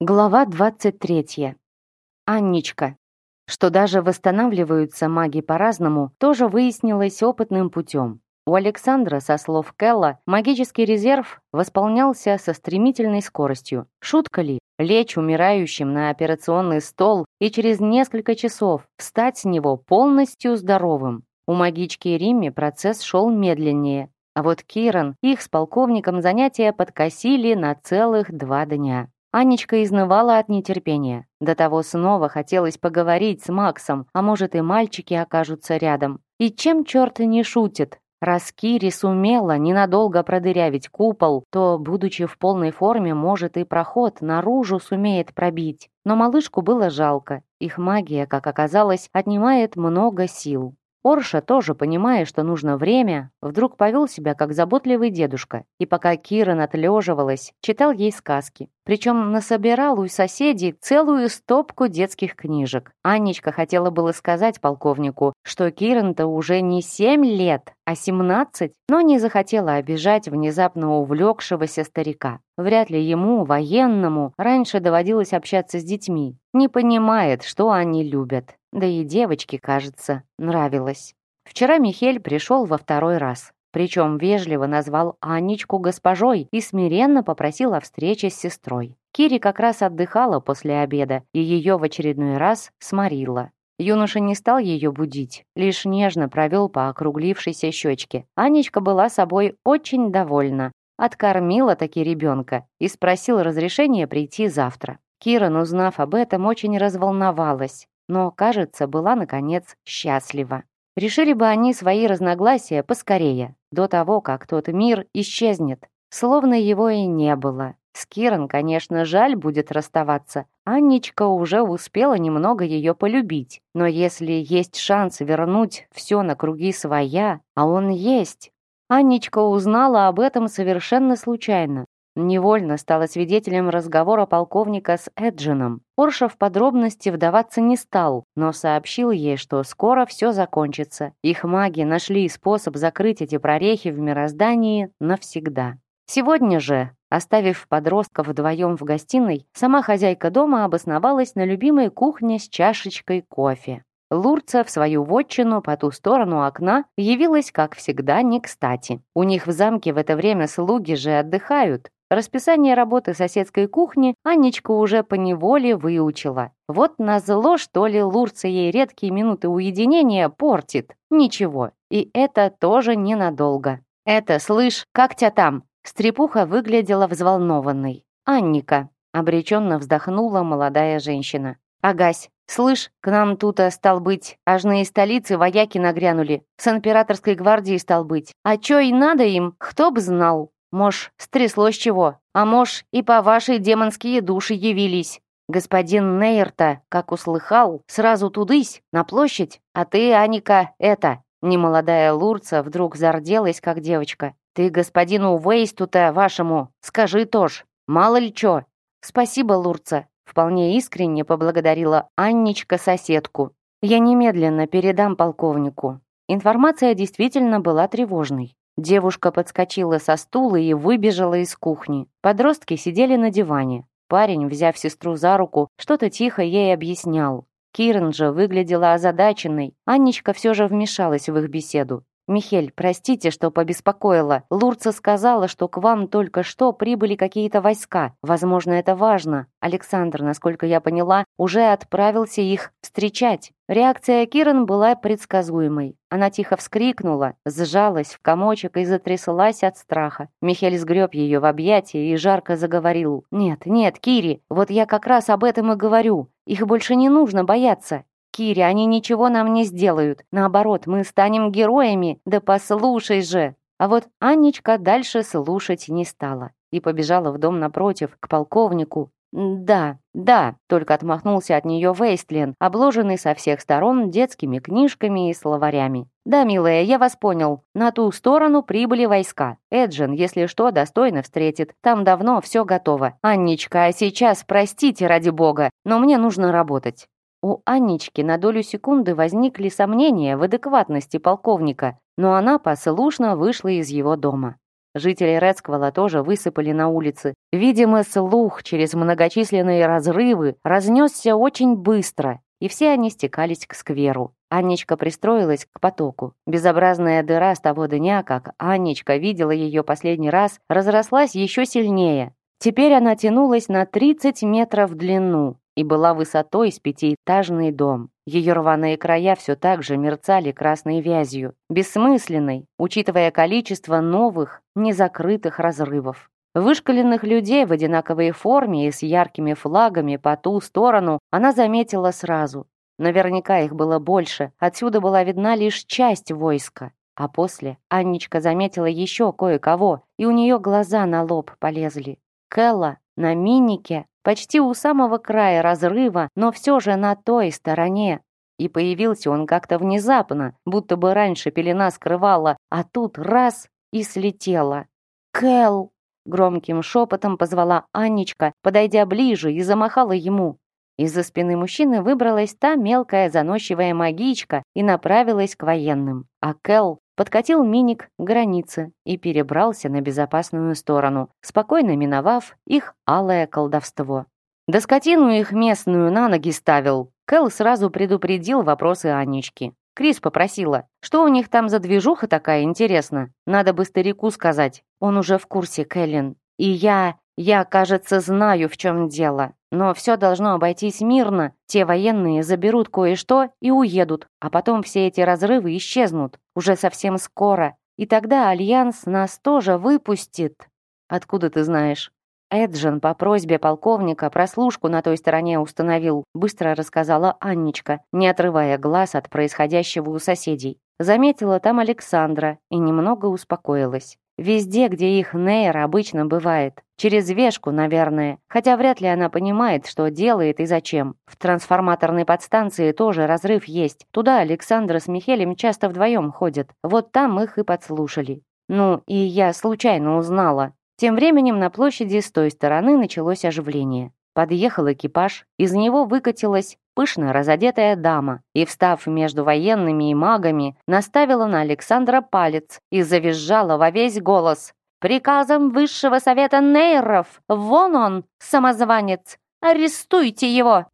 Глава 23. Анничка. Что даже восстанавливаются маги по-разному, тоже выяснилось опытным путем. У Александра, со слов Келла, магический резерв восполнялся со стремительной скоростью. Шутка ли? Лечь умирающим на операционный стол и через несколько часов встать с него полностью здоровым. У магички Римми процесс шел медленнее, а вот Киран их с полковником занятия подкосили на целых два дня. Анечка изнывала от нетерпения. До того снова хотелось поговорить с Максом, а может и мальчики окажутся рядом. И чем черт не шутит? Раз Кири сумела ненадолго продырявить купол, то, будучи в полной форме, может и проход наружу сумеет пробить. Но малышку было жалко. Их магия, как оказалось, отнимает много сил. Орша, тоже понимая, что нужно время, вдруг повел себя как заботливый дедушка, и пока Киран отлеживалась, читал ей сказки. Причем насобирал у соседей целую стопку детских книжек. Анечка хотела было сказать полковнику, что Киран-то уже не семь лет, а семнадцать, но не захотела обижать внезапно увлекшегося старика. Вряд ли ему, военному, раньше доводилось общаться с детьми. Не понимает, что они любят. Да и девочке, кажется, нравилось. Вчера Михель пришел во второй раз. Причем вежливо назвал Анечку госпожой и смиренно попросил о встрече с сестрой. Кири как раз отдыхала после обеда, и ее в очередной раз сморила. Юноша не стал ее будить, лишь нежно провел по округлившейся щечке. Анечка была собой очень довольна, откормила таки ребенка и спросил разрешения прийти завтра. Киран, узнав об этом, очень разволновалась но, кажется, была, наконец, счастлива. Решили бы они свои разногласия поскорее, до того, как тот мир исчезнет, словно его и не было. С Киран, конечно, жаль будет расставаться. Анничка уже успела немного ее полюбить. Но если есть шанс вернуть все на круги своя, а он есть... Анничка узнала об этом совершенно случайно. Невольно стала свидетелем разговора полковника с Эджином. Орша в подробности вдаваться не стал, но сообщил ей, что скоро все закончится. Их маги нашли способ закрыть эти прорехи в мироздании навсегда. Сегодня же, оставив подростков вдвоем в гостиной, сама хозяйка дома обосновалась на любимой кухне с чашечкой кофе. Лурца в свою вотчину по ту сторону окна явилась, как всегда, не кстати. У них в замке в это время слуги же отдыхают, Расписание работы соседской кухни Анечка уже поневоле выучила. Вот назло, что ли, Лурца ей редкие минуты уединения портит. Ничего, и это тоже ненадолго. «Это, слышь, как тебя там?» Стрепуха выглядела взволнованной. «Анника», — обреченно вздохнула молодая женщина. «Агась, слышь, к нам тут, э, стал быть, ажные столицы вояки нагрянули, с императорской гвардией стал быть. А чё и надо им, кто б знал?» Мож, стряслось чего, а мож и по вашей демонские души явились. Господин Нейрта, как услыхал, сразу тудысь, на площадь, а ты, Аника, это...» Немолодая Лурца вдруг зарделась, как девочка. «Ты господину Вейсту-то вашему скажи тоже, мало ли чё». «Спасибо, Лурца», — вполне искренне поблагодарила Анничка соседку. «Я немедленно передам полковнику». Информация действительно была тревожной. Девушка подскочила со стула и выбежала из кухни. Подростки сидели на диване. Парень, взяв сестру за руку, что-то тихо ей объяснял. Киран же выглядела озадаченной. Анничка все же вмешалась в их беседу. «Михель, простите, что побеспокоила. Лурца сказала, что к вам только что прибыли какие-то войска. Возможно, это важно. Александр, насколько я поняла, уже отправился их встречать». Реакция Киран была предсказуемой. Она тихо вскрикнула, сжалась в комочек и затряслась от страха. Михель сгреб ее в объятия и жарко заговорил. «Нет, нет, Кири, вот я как раз об этом и говорю. Их больше не нужно бояться. Кири, они ничего нам не сделают. Наоборот, мы станем героями. Да послушай же!» А вот Анничка дальше слушать не стала и побежала в дом напротив, к полковнику. «Да, да», — только отмахнулся от нее Вейстлин, обложенный со всех сторон детскими книжками и словарями. «Да, милая, я вас понял. На ту сторону прибыли войска. Эджин, если что, достойно встретит. Там давно все готово. Анничка, а сейчас, простите ради бога, но мне нужно работать». У Анечки на долю секунды возникли сомнения в адекватности полковника, но она послушно вышла из его дома. Жители Рецквала тоже высыпали на улицы. Видимо, слух через многочисленные разрывы разнесся очень быстро, и все они стекались к скверу. Анечка пристроилась к потоку. Безобразная дыра с того дня, как Анечка видела ее последний раз, разрослась еще сильнее. Теперь она тянулась на 30 метров в длину и была высотой с пятиэтажный дом. Ее рваные края все так же мерцали красной вязью, бессмысленной, учитывая количество новых, незакрытых разрывов. Вышкаленных людей в одинаковой форме и с яркими флагами по ту сторону она заметила сразу. Наверняка их было больше, отсюда была видна лишь часть войска. А после Анничка заметила еще кое-кого, и у нее глаза на лоб полезли. Кэлла на минике, почти у самого края разрыва, но все же на той стороне. И появился он как-то внезапно, будто бы раньше пелена скрывала, а тут раз и слетела. «Кэл!» Громким шепотом позвала Анничка, подойдя ближе и замахала ему. Из-за спины мужчины выбралась та мелкая заносчивая магичка и направилась к военным. А Кэл подкатил миник к границе и перебрался на безопасную сторону, спокойно миновав их алое колдовство. Да скотину их местную на ноги ставил. Кэл сразу предупредил вопросы Анечки. Крис попросила, что у них там за движуха такая, интересно. Надо бы старику сказать. Он уже в курсе, Кэлен. И я... Я, кажется, знаю, в чем дело. Но все должно обойтись мирно. Те военные заберут кое-что и уедут, а потом все эти разрывы исчезнут. Уже совсем скоро. И тогда Альянс нас тоже выпустит. Откуда ты знаешь? Эджин по просьбе полковника прослушку на той стороне установил, быстро рассказала Анничка, не отрывая глаз от происходящего у соседей. Заметила там Александра и немного успокоилась. Везде, где их нейр обычно бывает. Через вешку, наверное. Хотя вряд ли она понимает, что делает и зачем. В трансформаторной подстанции тоже разрыв есть. Туда Александра с Михелем часто вдвоем ходят. Вот там их и подслушали. Ну, и я случайно узнала. Тем временем на площади с той стороны началось оживление. Подъехал экипаж, из него выкатилась пышно разодетая дама и, встав между военными и магами, наставила на Александра палец и завизжала во весь голос. «Приказом Высшего Совета Нейров! Вон он, самозванец! Арестуйте его!»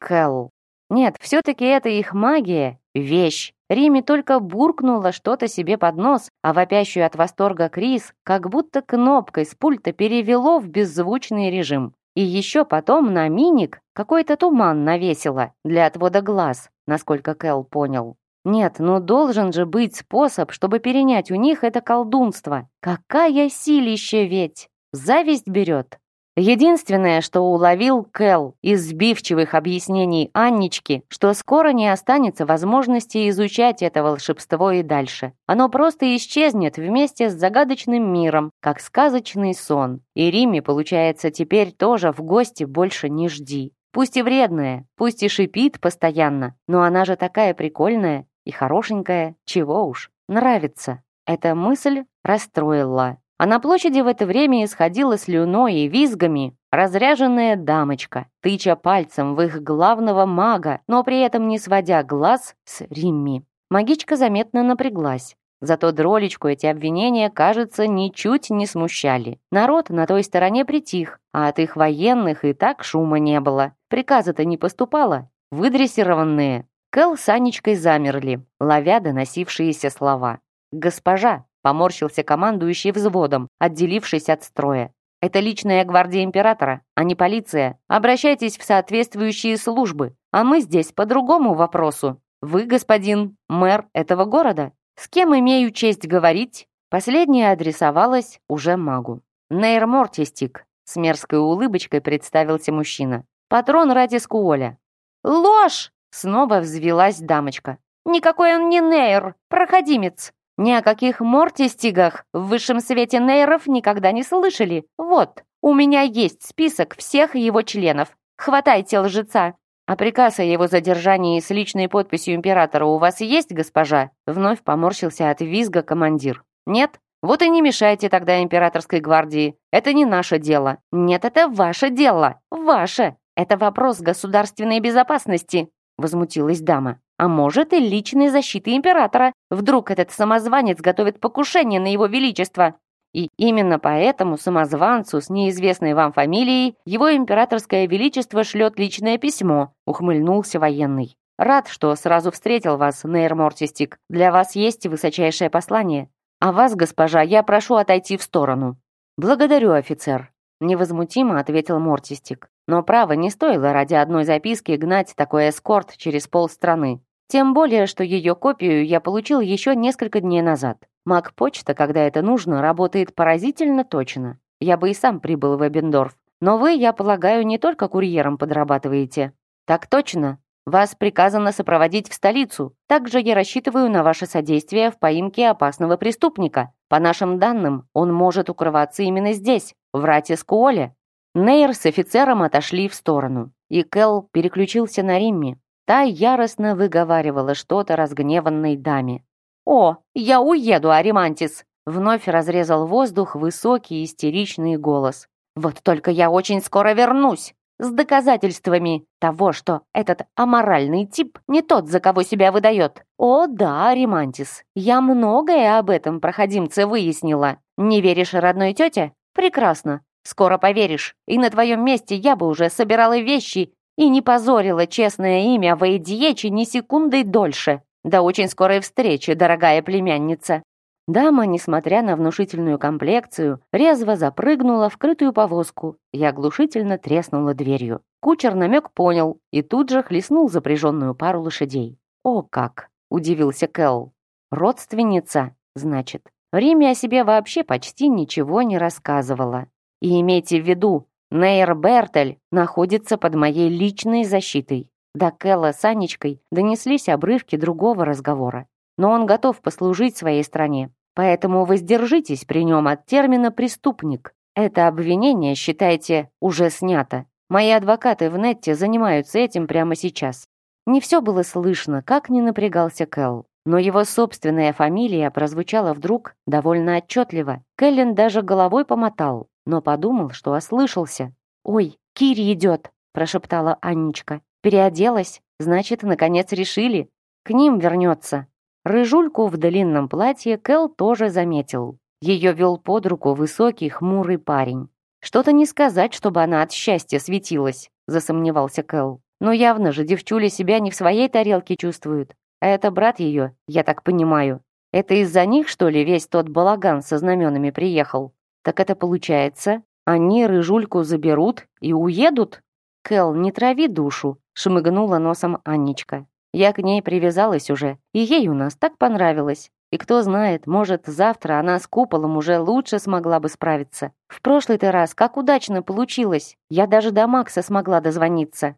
Кэл. Нет, все-таки это их магия, вещь. Риме только буркнула что-то себе под нос, а вопящую от восторга Крис как будто кнопкой с пульта перевело в беззвучный режим. И еще потом на миник какой-то туман навесила для отвода глаз, насколько Кэл понял. Нет, ну должен же быть способ, чтобы перенять у них это колдунство. Какая силища ведь! Зависть берет. Единственное, что уловил Кэл из сбивчивых объяснений Аннички, что скоро не останется возможности изучать это волшебство и дальше. Оно просто исчезнет вместе с загадочным миром, как сказочный сон. И Риме, получается, теперь тоже в гости больше не жди. Пусть и вредная, пусть и шипит постоянно, но она же такая прикольная и хорошенькая, чего уж, нравится. Эта мысль расстроила. А на площади в это время исходила слюной и визгами разряженная дамочка, тыча пальцем в их главного мага, но при этом не сводя глаз с Римми. Магичка заметно напряглась. Зато дролечку эти обвинения, кажется, ничуть не смущали. Народ на той стороне притих, а от их военных и так шума не было. Приказа-то не поступало. Выдрессированные. Кэл с Анечкой замерли, ловя доносившиеся слова. «Госпожа, Поморщился командующий взводом, отделившись от строя. Это личная гвардия императора, а не полиция. Обращайтесь в соответствующие службы. А мы здесь по другому вопросу. Вы, господин мэр этого города? С кем имею честь говорить? Последняя адресовалась уже магу. Нейр Мортистик. С мерзкой улыбочкой представился мужчина. Патрон ради Скуоля. Ложь! Снова взвелась дамочка. Никакой он не Нейр, проходимец. Ни о каких мортистигах в высшем свете нейров никогда не слышали. Вот, у меня есть список всех его членов. Хватайте лжеца. А приказ о его задержании с личной подписью императора у вас есть, госпожа? Вновь поморщился от визга командир. Нет? Вот и не мешайте тогда императорской гвардии. Это не наше дело. Нет, это ваше дело. Ваше. Это вопрос государственной безопасности, возмутилась дама. А может и личной защиты императора. Вдруг этот самозванец готовит покушение на его величество. И именно поэтому самозванцу с неизвестной вам фамилией его императорское величество шлет личное письмо, ухмыльнулся военный. Рад, что сразу встретил вас, Нейр Мортистик. Для вас есть высочайшее послание. А вас, госпожа, я прошу отойти в сторону. Благодарю, офицер. Невозмутимо ответил Мортистик. Но право не стоило ради одной записки гнать такой эскорт через полстраны. Тем более, что ее копию я получил еще несколько дней назад. Маг-почта, когда это нужно, работает поразительно точно. Я бы и сам прибыл в Эбендорф. Но вы, я полагаю, не только курьером подрабатываете. Так точно. Вас приказано сопроводить в столицу. Также я рассчитываю на ваше содействие в поимке опасного преступника. По нашим данным, он может укрываться именно здесь, в Ратискуоле. Нейр с офицером отошли в сторону, и Кел переключился на Римми. Та яростно выговаривала что-то разгневанной даме. «О, я уеду, Аримантис!» Вновь разрезал воздух высокий истеричный голос. «Вот только я очень скоро вернусь!» с доказательствами того, что этот аморальный тип не тот, за кого себя выдает. О да, Римантис, я многое об этом проходимце выяснила. Не веришь родной тете? Прекрасно. Скоро поверишь. И на твоем месте я бы уже собирала вещи и не позорила честное имя Вейдьечи ни секундой дольше. До очень скорой встречи, дорогая племянница». Дама, несмотря на внушительную комплекцию, резво запрыгнула в крытую повозку и оглушительно треснула дверью. Кучер намек понял и тут же хлестнул запряженную пару лошадей. «О как!» — удивился Кэл. «Родственница, значит. Риме о себе вообще почти ничего не рассказывала. И имейте в виду, Нейр Бертель находится под моей личной защитой. До Кэлла с Анечкой донеслись обрывки другого разговора. Но он готов послужить своей стране. Поэтому воздержитесь при нем от термина «преступник». Это обвинение, считайте, уже снято. Мои адвокаты в Нетте занимаются этим прямо сейчас. Не все было слышно, как не напрягался Кэл. Но его собственная фамилия прозвучала вдруг довольно отчетливо. Кэллен даже головой помотал, но подумал, что ослышался. «Ой, Кири идет!» – прошептала Анничка. Переоделась, значит, наконец решили. К ним вернется. Рыжульку в длинном платье Кэл тоже заметил. Ее вел под руку высокий, хмурый парень. «Что-то не сказать, чтобы она от счастья светилась», засомневался Кэл. «Но явно же девчуля себя не в своей тарелке чувствует. А это брат ее, я так понимаю. Это из-за них, что ли, весь тот балаган со знаменами приехал? Так это получается, они рыжульку заберут и уедут? Кэл, не трави душу шмыгнула носом Анничка. Я к ней привязалась уже, и ей у нас так понравилось. И кто знает, может, завтра она с куполом уже лучше смогла бы справиться. В прошлый-то раз как удачно получилось. Я даже до Макса смогла дозвониться.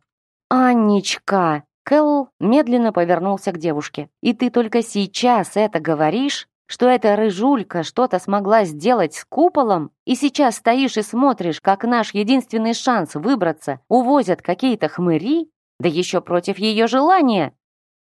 «Анничка!» Кэл медленно повернулся к девушке. «И ты только сейчас это говоришь? Что эта рыжулька что-то смогла сделать с куполом? И сейчас стоишь и смотришь, как наш единственный шанс выбраться увозят какие-то хмыри? Да еще против ее желания.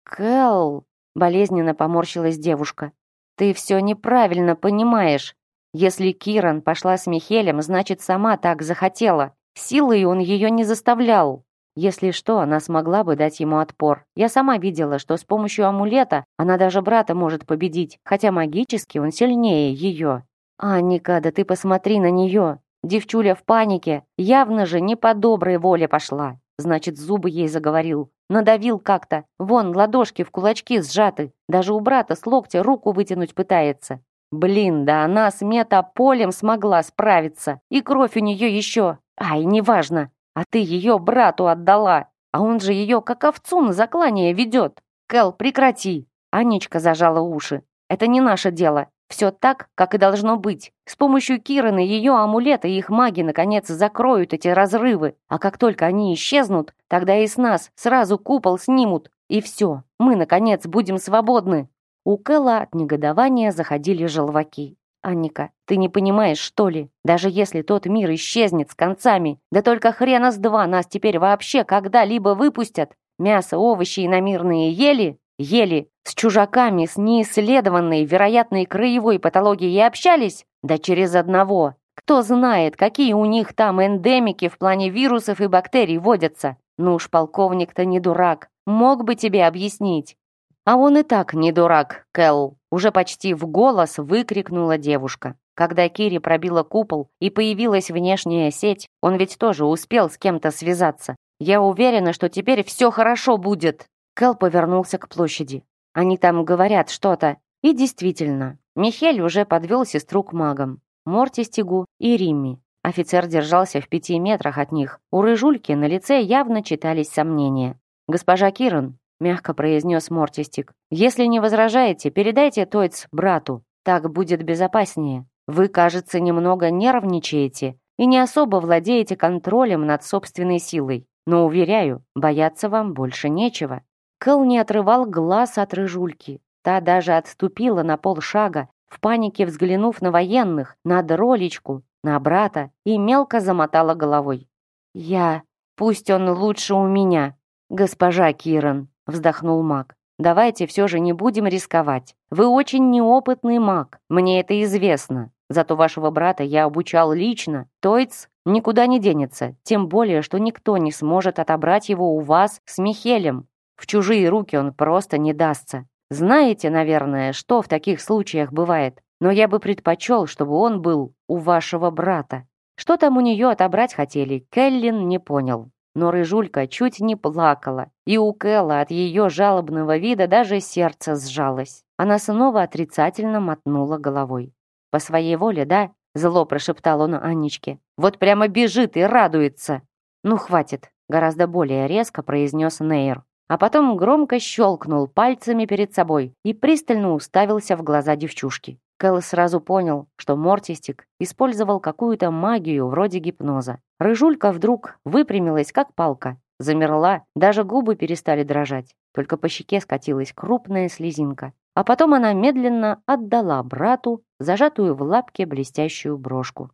Кэл, болезненно поморщилась девушка. Ты все неправильно понимаешь. Если Киран пошла с Михелем, значит, сама так захотела. Силой он ее не заставлял. Если что, она смогла бы дать ему отпор. Я сама видела, что с помощью амулета она даже брата может победить, хотя магически он сильнее ее. «Анника, да ты посмотри на нее! Девчуля в панике, явно же не по доброй воле пошла. Значит, зубы ей заговорил. Надавил как-то. Вон, ладошки в кулачки сжаты. Даже у брата с локтя руку вытянуть пытается. Блин, да она с метаполем смогла справиться. И кровь у нее еще. Ай, неважно. А ты ее брату отдала. А он же ее как овцу на заклание ведет. Кэл, прекрати. Анечка зажала уши. Это не наше дело. Все так, как и должно быть. С помощью Кираны, ее амулета и их маги наконец закроют эти разрывы. А как только они исчезнут, тогда и с нас сразу купол снимут. И все, мы, наконец, будем свободны. У Кэлла от негодования заходили желваки. «Анника, ты не понимаешь, что ли? Даже если тот мир исчезнет с концами, да только хрена с два нас теперь вообще когда-либо выпустят. Мясо, овощи и намирные ели? Ели. С чужаками с неисследованной вероятной краевой патологией общались? Да через одного. Кто знает, какие у них там эндемики в плане вирусов и бактерий водятся. Ну уж полковник-то не дурак. Мог бы тебе объяснить. А он и так не дурак, Кэл, уже почти в голос выкрикнула девушка. Когда Кири пробила купол и появилась внешняя сеть, он ведь тоже успел с кем-то связаться. Я уверена, что теперь все хорошо будет. Кэл повернулся к площади. Они там говорят что-то. И действительно, Михель уже подвел сестру к магам. Мортистигу и Римми. Офицер держался в пяти метрах от них. У рыжульки на лице явно читались сомнения. «Госпожа Киран», — мягко произнес Мортистик, «если не возражаете, передайте Тойц брату. Так будет безопаснее. Вы, кажется, немного нервничаете и не особо владеете контролем над собственной силой. Но, уверяю, бояться вам больше нечего». Кэл не отрывал глаз от рыжульки. Та даже отступила на полшага, в панике взглянув на военных, на дролечку, на брата и мелко замотала головой. «Я... Пусть он лучше у меня, госпожа Киран», вздохнул маг. «Давайте все же не будем рисковать. Вы очень неопытный маг, мне это известно. Зато вашего брата я обучал лично. Тойц никуда не денется, тем более, что никто не сможет отобрать его у вас с Михелем. В чужие руки он просто не дастся. Знаете, наверное, что в таких случаях бывает, но я бы предпочел, чтобы он был у вашего брата. Что там у нее отобрать хотели, Келлин не понял. Но Рыжулька чуть не плакала, и у Кэлла от ее жалобного вида даже сердце сжалось. Она снова отрицательно мотнула головой. «По своей воле, да?» — зло прошептал он Анечке. «Вот прямо бежит и радуется!» «Ну, хватит!» — гораздо более резко произнес Нейр а потом громко щелкнул пальцами перед собой и пристально уставился в глаза девчушки. Кэл сразу понял, что Мортистик использовал какую-то магию вроде гипноза. Рыжулька вдруг выпрямилась, как палка, замерла, даже губы перестали дрожать, только по щеке скатилась крупная слезинка. А потом она медленно отдала брату зажатую в лапке блестящую брошку.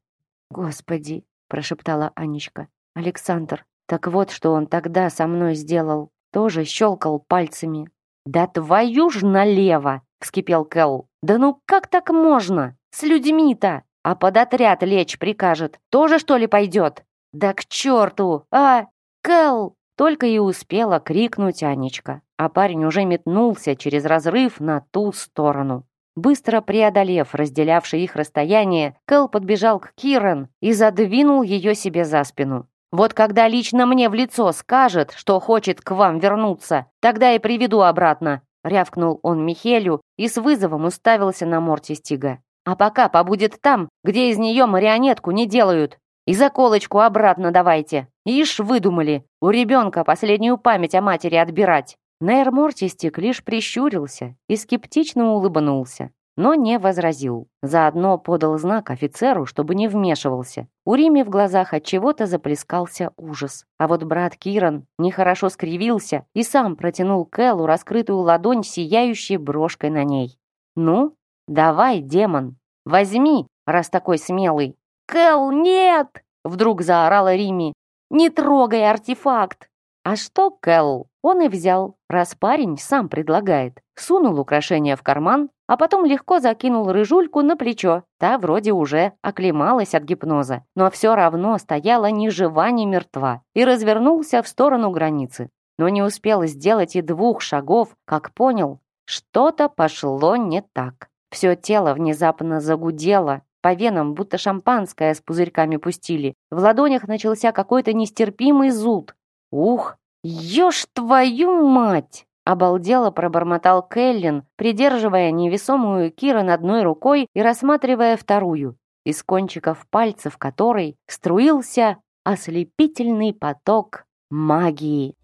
«Господи!» — прошептала Анечка. «Александр, так вот, что он тогда со мной сделал тоже щелкал пальцами. «Да твою ж налево!» — вскипел Кэл. «Да ну как так можно? С людьми-то! А под отряд лечь прикажет. Тоже, что ли, пойдет? Да к черту! А, Кэл!» Только и успела крикнуть Анечка, а парень уже метнулся через разрыв на ту сторону. Быстро преодолев разделявшее их расстояние, Кэл подбежал к Кирен и задвинул ее себе за спину. Вот когда лично мне в лицо скажет, что хочет к вам вернуться, тогда и приведу обратно», — рявкнул он Михелю и с вызовом уставился на Мортистига. «А пока побудет там, где из нее марионетку не делают. И заколочку обратно давайте. Ишь, выдумали, у ребенка последнюю память о матери отбирать». Нейр Мортистик лишь прищурился и скептично улыбнулся но не возразил. Заодно подал знак офицеру, чтобы не вмешивался. У Рими в глазах от чего-то заплескался ужас. А вот брат Киран нехорошо скривился и сам протянул Кэллу раскрытую ладонь, сияющей брошкой на ней. «Ну, давай, демон, возьми, раз такой смелый». «Кэл, нет!» — вдруг заорала Рими. «Не трогай артефакт!» А что Кэл? Он и взял, раз парень сам предлагает. Сунул украшение в карман, а потом легко закинул рыжульку на плечо. Та вроде уже оклемалась от гипноза, но все равно стояла ни жива, ни мертва и развернулся в сторону границы. Но не успел сделать и двух шагов, как понял, что-то пошло не так. Все тело внезапно загудело, по венам будто шампанское с пузырьками пустили. В ладонях начался какой-то нестерпимый зуд. Ух, ешь твою мать! Обалдело пробормотал Келлин, придерживая невесомую Киран одной рукой и рассматривая вторую, из кончиков пальцев которой струился ослепительный поток магии.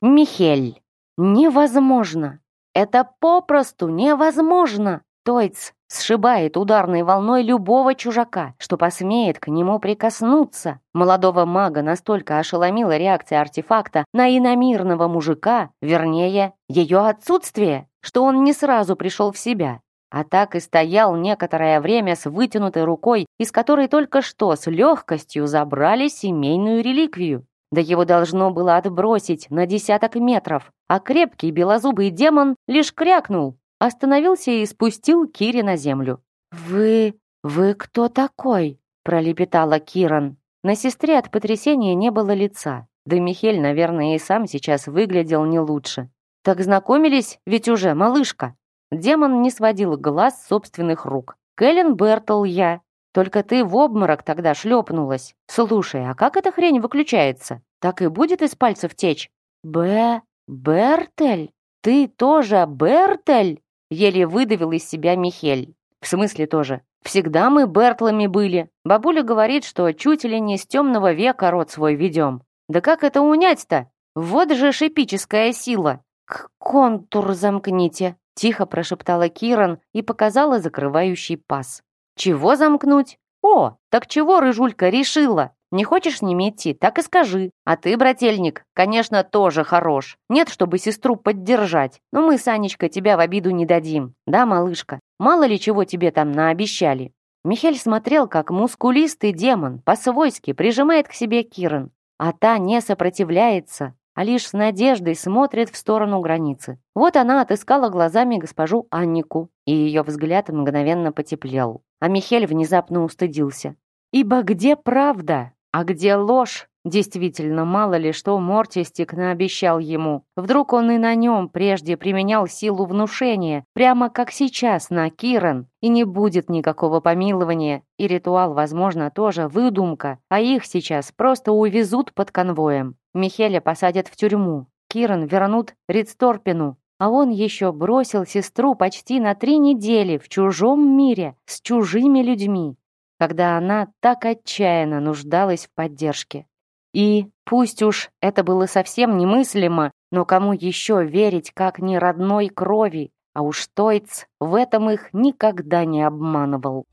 Михель. Невозможно. Это попросту невозможно. Тойц сшибает ударной волной любого чужака, что посмеет к нему прикоснуться. Молодого мага настолько ошеломила реакция артефакта на иномирного мужика, вернее, ее отсутствие, что он не сразу пришел в себя. А так и стоял некоторое время с вытянутой рукой, из которой только что с легкостью забрали семейную реликвию. Да его должно было отбросить на десяток метров, а крепкий белозубый демон лишь крякнул, остановился и спустил Кири на землю. «Вы... вы кто такой?» — пролепетала Киран. На сестре от потрясения не было лица. Да Михель, наверное, и сам сейчас выглядел не лучше. «Так знакомились ведь уже, малышка?» Демон не сводил глаз с собственных рук. «Кэлен Бертл я. Только ты в обморок тогда шлепнулась. Слушай, а как эта хрень выключается? Так и будет из пальцев течь?» «Б... Бертель? Ты тоже Бертель?» Еле выдавил из себя Михель. «В смысле тоже? Всегда мы Бертлами были. Бабуля говорит, что чуть ли не с темного века род свой ведем. Да как это унять-то? Вот же шипическая сила. К контур замкните, тихо прошептала Киран и показала закрывающий паз. Чего замкнуть? О, так чего рыжулька решила? Не хочешь с ними идти, так и скажи. А ты, брательник, конечно, тоже хорош. Нет, чтобы сестру поддержать. Но мы с Анечкой тебя в обиду не дадим. Да, малышка? Мало ли чего тебе там наобещали. Михель смотрел, как мускулистый демон по-свойски прижимает к себе Киран, а та не сопротивляется, а лишь с надеждой смотрит в сторону границы. Вот она отыскала глазами госпожу Аннику, и ее взгляд мгновенно потеплел. А Михель внезапно устыдился. «Ибо где правда, а где ложь?» Действительно, мало ли что Мортистик наобещал ему. Вдруг он и на нем прежде применял силу внушения, прямо как сейчас на Киран, и не будет никакого помилования, и ритуал, возможно, тоже выдумка, а их сейчас просто увезут под конвоем. Михеля посадят в тюрьму, Киран вернут Ридсторпину, а он еще бросил сестру почти на три недели в чужом мире, с чужими людьми, когда она так отчаянно нуждалась в поддержке. И пусть уж это было совсем немыслимо, но кому еще верить, как не родной крови? А уж Тойц в этом их никогда не обманывал.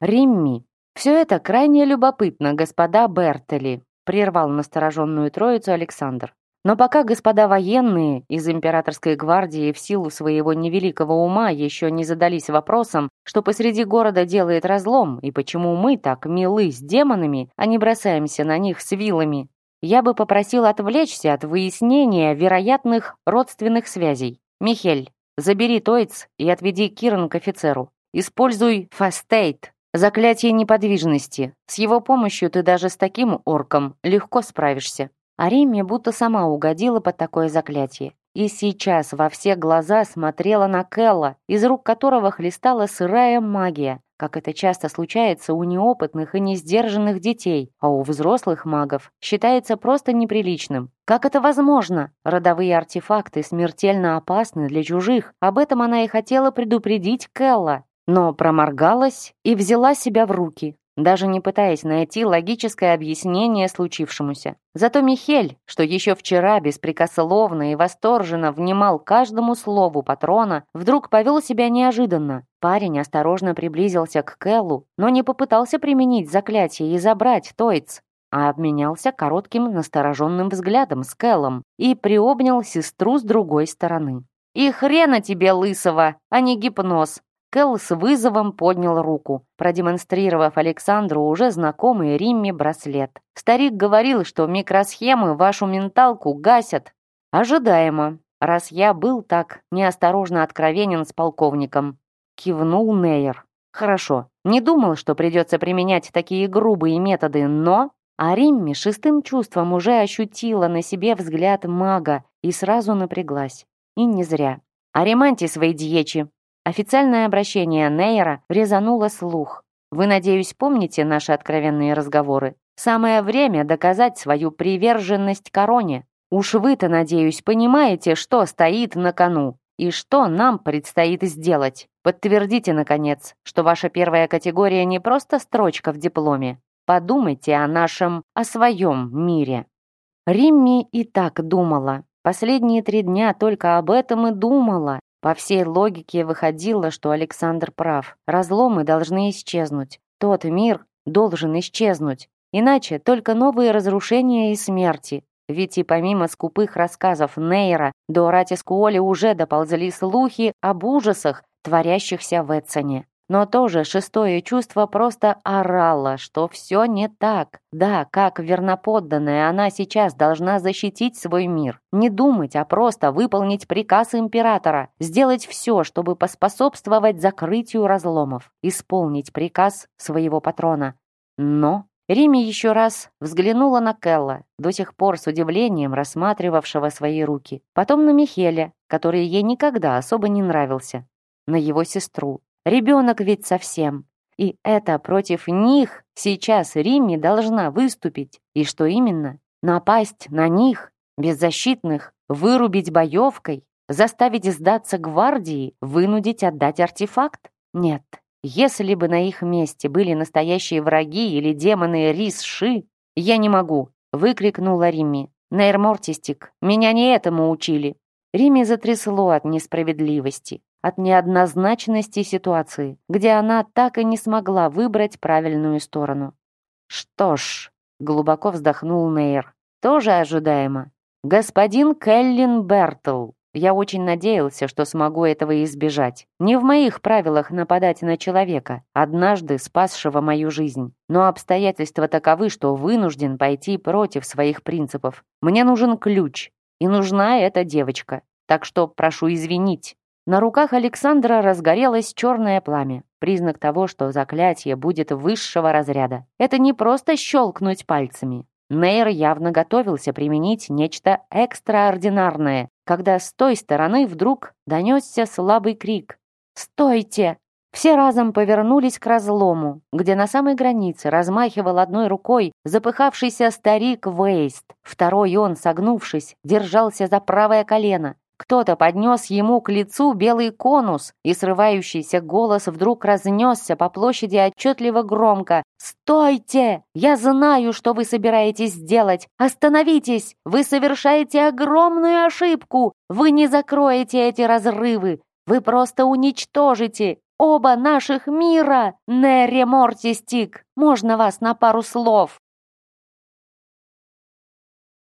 Римми. Все это крайне любопытно, господа Бертели, прервал настороженную троицу Александр. Но пока господа военные из императорской гвардии в силу своего невеликого ума еще не задались вопросом, что посреди города делает разлом и почему мы так милы с демонами, а не бросаемся на них с вилами, я бы попросил отвлечься от выяснения вероятных родственных связей. Михель, забери Тойц и отведи Киран к офицеру. Используй фастейт, заклятие неподвижности. С его помощью ты даже с таким орком легко справишься. А Римме будто сама угодила под такое заклятие. И сейчас во все глаза смотрела на Келла, из рук которого хлестала сырая магия, как это часто случается у неопытных и несдержанных детей, а у взрослых магов считается просто неприличным. Как это возможно? Родовые артефакты смертельно опасны для чужих. Об этом она и хотела предупредить Келла, но проморгалась и взяла себя в руки даже не пытаясь найти логическое объяснение случившемуся. Зато Михель, что еще вчера беспрекословно и восторженно внимал каждому слову патрона, вдруг повел себя неожиданно. Парень осторожно приблизился к Кэллу, но не попытался применить заклятие и забрать Тойц, а обменялся коротким настороженным взглядом с Кэллом и приобнял сестру с другой стороны. «И хрена тебе, лысого, а не гипноз!» Кэл с вызовом поднял руку, продемонстрировав Александру уже знакомый Римме браслет. Старик говорил, что микросхемы вашу менталку гасят. Ожидаемо, раз я был так неосторожно откровенен с полковником. Кивнул Нейер. Хорошо, не думал, что придется применять такие грубые методы, но... А Римми шестым чувством уже ощутила на себе взгляд мага и сразу напряглась. И не зря. «Ариманти свои дьечи!» Официальное обращение Нейра резануло слух. Вы, надеюсь, помните наши откровенные разговоры? Самое время доказать свою приверженность короне. Уж вы-то, надеюсь, понимаете, что стоит на кону и что нам предстоит сделать. Подтвердите, наконец, что ваша первая категория не просто строчка в дипломе. Подумайте о нашем, о своем мире. Римми и так думала. Последние три дня только об этом и думала. По всей логике выходило, что Александр прав. Разломы должны исчезнуть. Тот мир должен исчезнуть. Иначе только новые разрушения и смерти. Ведь и помимо скупых рассказов Нейра, до Ратискуоли уже доползли слухи об ужасах, творящихся в Эдсоне. Но тоже шестое чувство просто орало, что все не так. Да, как верноподданная, она сейчас должна защитить свой мир. Не думать, а просто выполнить приказ императора. Сделать все, чтобы поспособствовать закрытию разломов. Исполнить приказ своего патрона. Но Рими еще раз взглянула на Келла, до сих пор с удивлением рассматривавшего свои руки. Потом на Михеля, который ей никогда особо не нравился. На его сестру. Ребенок ведь совсем. И это против них сейчас Римми должна выступить. И что именно? Напасть на них, беззащитных, вырубить боевкой, заставить сдаться гвардии, вынудить отдать артефакт? Нет, если бы на их месте были настоящие враги или демоны Рис-Ши, я не могу, выкрикнула Римми. Нейрмортистик, меня не этому учили. Римми затрясло от несправедливости, от неоднозначности ситуации, где она так и не смогла выбрать правильную сторону. Что ж, глубоко вздохнул Нейр, тоже ожидаемо. Господин Келлин Бертл, я очень надеялся, что смогу этого избежать. Не в моих правилах нападать на человека, однажды спасшего мою жизнь. Но обстоятельства таковы, что вынужден пойти против своих принципов. Мне нужен ключ, и нужна эта девочка. Так что прошу извинить. На руках Александра разгорелось черное пламя, признак того, что заклятие будет высшего разряда. Это не просто щелкнуть пальцами. Нейр явно готовился применить нечто экстраординарное, когда с той стороны вдруг донесся слабый крик. «Стойте!» Все разом повернулись к разлому, где на самой границе размахивал одной рукой запыхавшийся старик Вейст. Второй он, согнувшись, держался за правое колено, кто-то поднес ему к лицу белый конус, и срывающийся голос вдруг разнесся по площади отчетливо громко. «Стойте! Я знаю, что вы собираетесь сделать! Остановитесь! Вы совершаете огромную ошибку! Вы не закроете эти разрывы! Вы просто уничтожите оба наших мира! Нерри Мортистик! Можно вас на пару слов?»